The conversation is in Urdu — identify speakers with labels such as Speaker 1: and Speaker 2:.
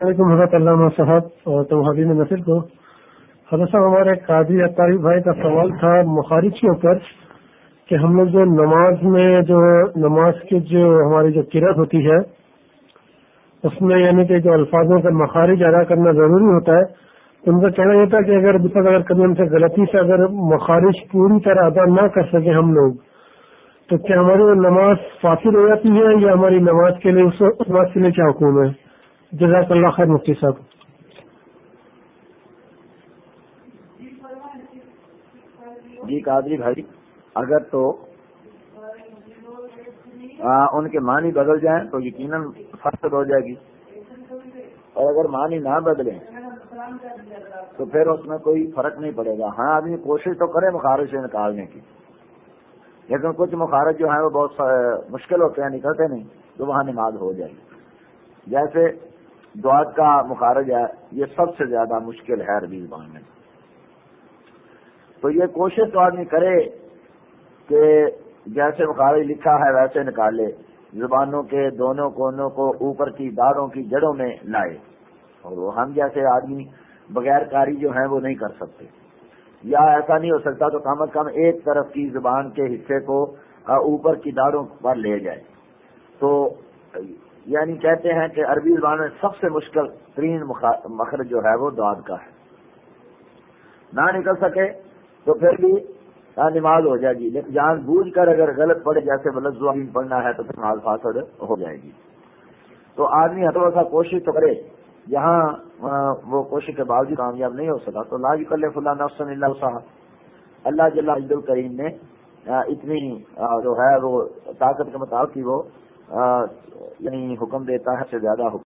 Speaker 1: علیکم حضرت علامہ صاحب اور تو حبیب نصر کو۔ حضرت صاحب، ہمارے قاضی اطاری بھائی کا سوال تھا مخارج کے اوپر کہ ہم لوگ جو نماز میں جو نماز کی جو ہماری جو کرت ہوتی ہے، اس میں یعنی کہ جو الفاظوں کا مخارج ادا کرنا ضروری ہوتا ہے۔ تو ان کا کہنا یہ تھا کہ اگر اگر کبھی ہم سے غلطی سے اگر مخارج پوری طرح ادا نہ کر سکیں ہم لوگ، تو کیا ہماری وہ نماز فاصل ہو جاتی ہے یا ہماری نماز کے لیے اس بات کے لیے کیا حکوم ہے؟ جزاک اللہ خیر، مفتی صاحب.
Speaker 2: جی قادری بھائی، اگر تو ان کے معنی بدل جائیں تو یقیناً فصل ہو جائے گی۔ اور اگر معنی نہ بدلیں تو پھر اس میں کوئی فرق نہیں پڑے گا۔ ہاں آدمی کوشش تو کرے مخارج سے نکالنے کی، لیکن کچھ مخارج جو ہیں وہ بہت مشکل ہوتے ہیں، نکلتے نہیں، تو وہاں نماز ہو جائے گی۔ جیسے دعات کا مخارج ہے، یہ سب سے زیادہ مشکل ہے عربی زبان میں۔ تو یہ کوشش تو آدمی کرے کہ جیسے مخارج لکھا ہے ویسے نکالے زبانوں کے دونوں کونوں کو اوپر کی داڑوں کی جڑوں میں لائے۔ اور وہ ہم جیسے آدمی بغیر کاری جو ہیں وہ نہیں کر سکتے۔ یا ایسا نہیں ہو سکتا تو کم از کم ایک طرف کی زبان کے حصے کو اوپر کی داڑوں پر لے جائے۔ تو یعنی کہتے ہیں کہ عربی زبان میں سب سے مشکل ترین مخرج جو ہے وہ دعد کا ہے۔ نہ نکل سکے تو پھر بھی نماز ہو جائے گی۔ لیکن جان بوجھ کر اگر غلط پڑے جیسے زبان پڑھنا ہے تو پھر نماز فاصل ہو جائے گی۔ تو آدمی ہتھوڑا سا کوشش تو کرے۔ جہاں وہ کوشش کے باوجود کامیاب نہیں ہو سکا۔ تو لا کر لے فلاں نفسن اللہ صاحب اللہ جل عبد الکریم نے اتنی جو ہے وہ طاقت کے مطابق وہ یعنی حکم دیتا ہے سے زیادہ حکم